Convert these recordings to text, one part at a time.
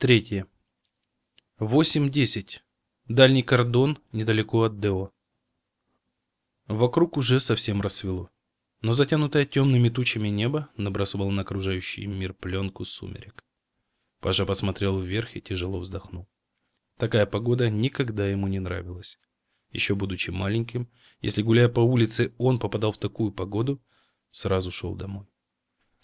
Третье. 8.10. Дальний кордон недалеко от Део. Вокруг уже совсем рассвело, но затянутое темными тучами небо набрасывало на окружающий мир пленку сумерек. Паша посмотрел вверх и тяжело вздохнул. Такая погода никогда ему не нравилась. Еще будучи маленьким, если гуляя по улице, он попадал в такую погоду, сразу шел домой.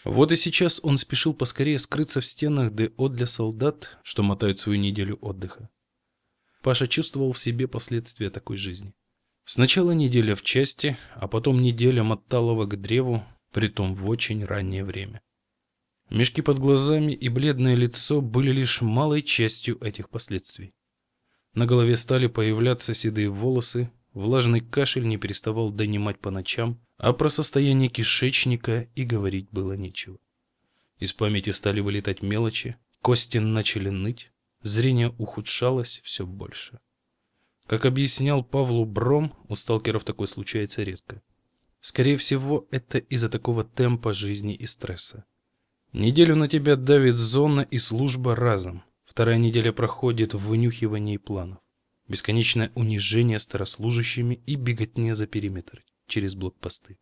Вот и сейчас он спешил поскорее скрыться в стенах ДО для солдат, что мотают свою неделю отдыха. Паша чувствовал в себе последствия такой жизни. Сначала неделя в части, а потом неделя моталова к древу, притом в очень раннее время. Мешки под глазами и бледное лицо были лишь малой частью этих последствий. На голове стали появляться седые волосы, влажный кашель не переставал донимать по ночам, а про состояние кишечника и говорить было нечего. Из памяти стали вылетать мелочи, кости начали ныть, зрение ухудшалось все больше. Как объяснял Павлу Бром, у сталкеров такое случается редко. Скорее всего, это из-за такого темпа жизни и стресса. Неделю на тебя давит зона и служба разом. Вторая неделя проходит в вынюхивании планов. Бесконечное унижение старослужащими и беготня за периметр через блокпосты.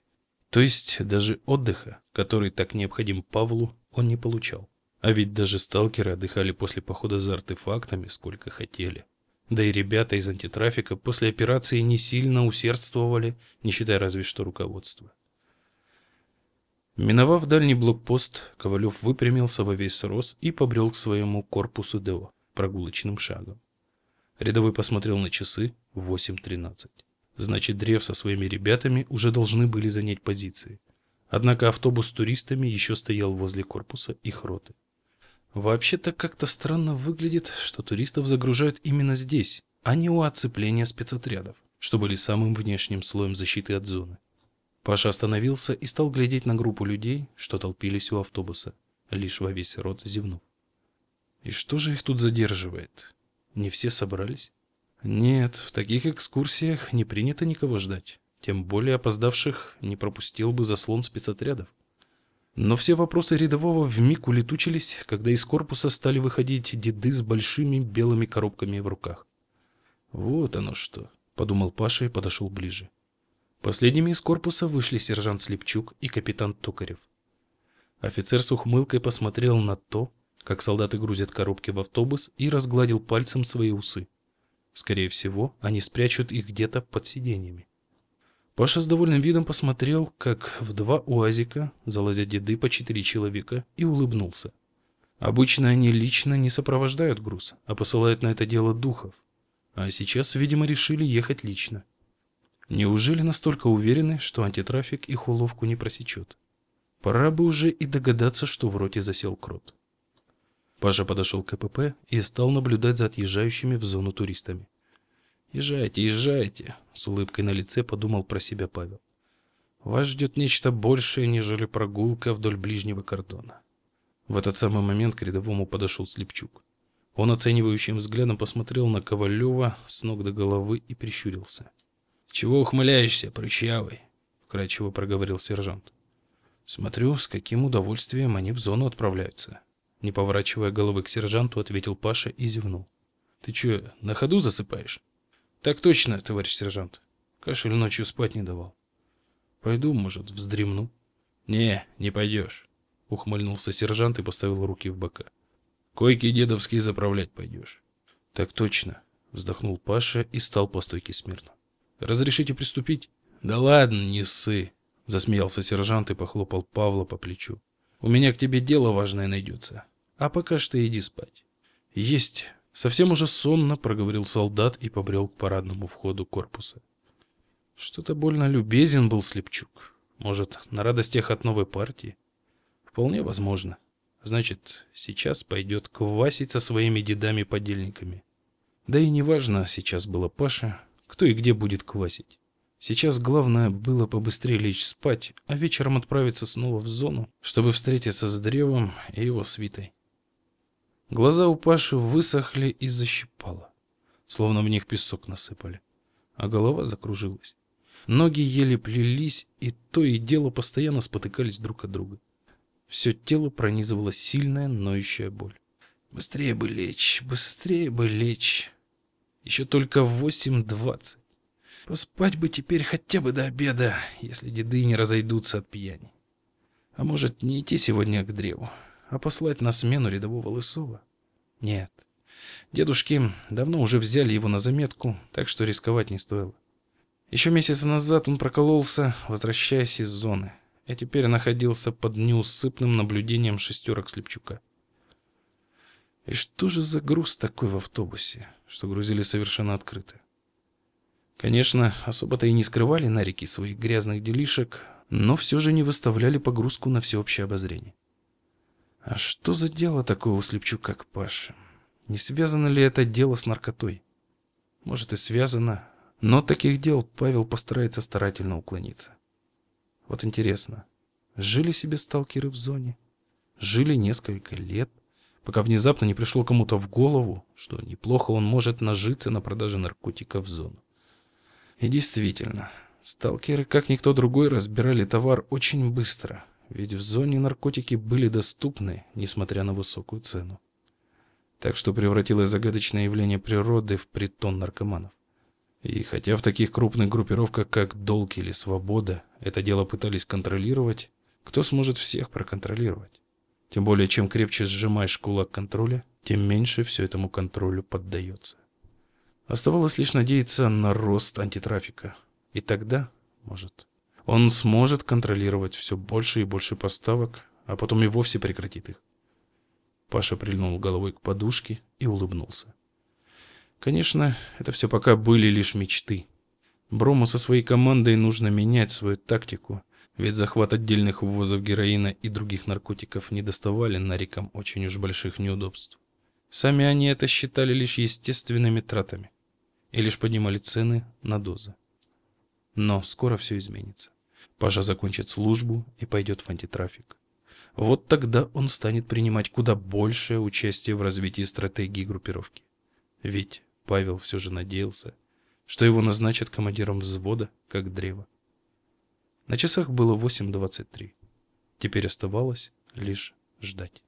То есть даже отдыха, который так необходим Павлу, он не получал. А ведь даже сталкеры отдыхали после похода за артефактами сколько хотели. Да и ребята из антитрафика после операции не сильно усердствовали, не считая разве что руководства. Миновав дальний блокпост, Ковалев выпрямился во весь рост и побрел к своему корпусу ДО прогулочным шагом. Рядовой посмотрел на часы 8.13. Значит, Древ со своими ребятами уже должны были занять позиции. Однако автобус с туристами еще стоял возле корпуса их роты. Вообще-то как-то странно выглядит, что туристов загружают именно здесь, а не у оцепления спецотрядов, что были самым внешним слоем защиты от зоны. Паша остановился и стал глядеть на группу людей, что толпились у автобуса, лишь во весь рот зевнув. И что же их тут задерживает? Не все собрались? Нет, в таких экскурсиях не принято никого ждать. Тем более опоздавших не пропустил бы заслон спецотрядов. Но все вопросы рядового вмиг улетучились, когда из корпуса стали выходить деды с большими белыми коробками в руках. Вот оно что, подумал Паша и подошел ближе. Последними из корпуса вышли сержант Слепчук и капитан Токарев. Офицер с ухмылкой посмотрел на то, как солдаты грузят коробки в автобус и разгладил пальцем свои усы. Скорее всего, они спрячут их где-то под сиденьями. Паша с довольным видом посмотрел, как в два уазика залазят деды по четыре человека, и улыбнулся. Обычно они лично не сопровождают груз, а посылают на это дело духов. А сейчас, видимо, решили ехать лично. Неужели настолько уверены, что антитрафик их уловку не просечет? Пора бы уже и догадаться, что в роте засел крот. Паша подошел к КПП и стал наблюдать за отъезжающими в зону туристами. Езжайте, езжайте, с улыбкой на лице подумал про себя Павел. Вас ждет нечто большее, нежели прогулка вдоль ближнего кордона. В этот самый момент к рядовому подошел Слепчук. Он оценивающим взглядом посмотрел на Ковалева с ног до головы и прищурился. "Чего ухмыляешься, прыщавый?" вкрадчиво проговорил сержант. "Смотрю, с каким удовольствием они в зону отправляются", не поворачивая головы к сержанту, ответил Паша и зевнул. Ты что, на ходу засыпаешь? Так точно, товарищ сержант. Кашель ночью спать не давал. Пойду, может, вздремну. Не, не пойдешь. ухмыльнулся сержант и поставил руки в бока. Койки дедовские заправлять пойдешь. Так точно, вздохнул Паша и стал по стойке смирно. Разрешите приступить? Да ладно, не ссы, засмеялся сержант и похлопал Павла по плечу. У меня к тебе дело важное найдется. А пока что иди спать. Есть. Совсем уже сонно проговорил солдат и побрел к парадному входу корпуса. Что-то больно любезен был Слепчук. Может, на радостях от новой партии? Вполне возможно. Значит, сейчас пойдет квасить со своими дедами-подельниками. Да и неважно сейчас было Паша, кто и где будет квасить. Сейчас главное было побыстрее лечь спать, а вечером отправиться снова в зону, чтобы встретиться с древом и его свитой. Глаза у Паши высохли и защипало, словно в них песок насыпали, а голова закружилась. Ноги еле плелись, и то и дело постоянно спотыкались друг от друга. Все тело пронизывала сильная ноющая боль. Быстрее бы лечь, быстрее бы лечь. Еще только восемь двадцать. Поспать бы теперь хотя бы до обеда, если деды не разойдутся от пьяни. А может, не идти сегодня к древу, а послать на смену рядового Лысова? Нет. Дедушки давно уже взяли его на заметку, так что рисковать не стоило. Еще месяц назад он прокололся, возвращаясь из зоны, а теперь находился под неусыпным наблюдением шестерок Слепчука. И что же за груз такой в автобусе, что грузили совершенно открыто? Конечно, особо-то и не скрывали на реке своих грязных делишек, но все же не выставляли погрузку на всеобщее обозрение. А что за дело такое у Слепчука к Паше? Не связано ли это дело с наркотой? Может и связано, но таких дел Павел постарается старательно уклониться. Вот интересно, жили себе сталкеры в зоне? Жили несколько лет, пока внезапно не пришло кому-то в голову, что неплохо он может нажиться на продаже наркотиков в зону. И действительно, сталкеры, как никто другой, разбирали товар очень быстро, ведь в зоне наркотики были доступны, несмотря на высокую цену. Так что превратилось загадочное явление природы в притон наркоманов. И хотя в таких крупных группировках, как Долг или Свобода, это дело пытались контролировать, кто сможет всех проконтролировать? Тем более, чем крепче сжимаешь кулак контроля, тем меньше все этому контролю поддается. Оставалось лишь надеяться на рост антитрафика. И тогда, может, он сможет контролировать все больше и больше поставок, а потом и вовсе прекратит их. Паша прильнул головой к подушке и улыбнулся. Конечно, это все пока были лишь мечты. Брому со своей командой нужно менять свою тактику, ведь захват отдельных ввозов героина и других наркотиков не доставали нарикам очень уж больших неудобств. Сами они это считали лишь естественными тратами и лишь поднимали цены на дозы. Но скоро все изменится. Паша закончит службу и пойдет в антитрафик. Вот тогда он станет принимать куда большее участие в развитии стратегии группировки. Ведь Павел все же надеялся, что его назначат командиром взвода, как древо. На часах было 8.23. Теперь оставалось лишь ждать.